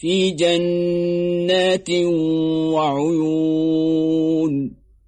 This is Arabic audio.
في جنات وعيون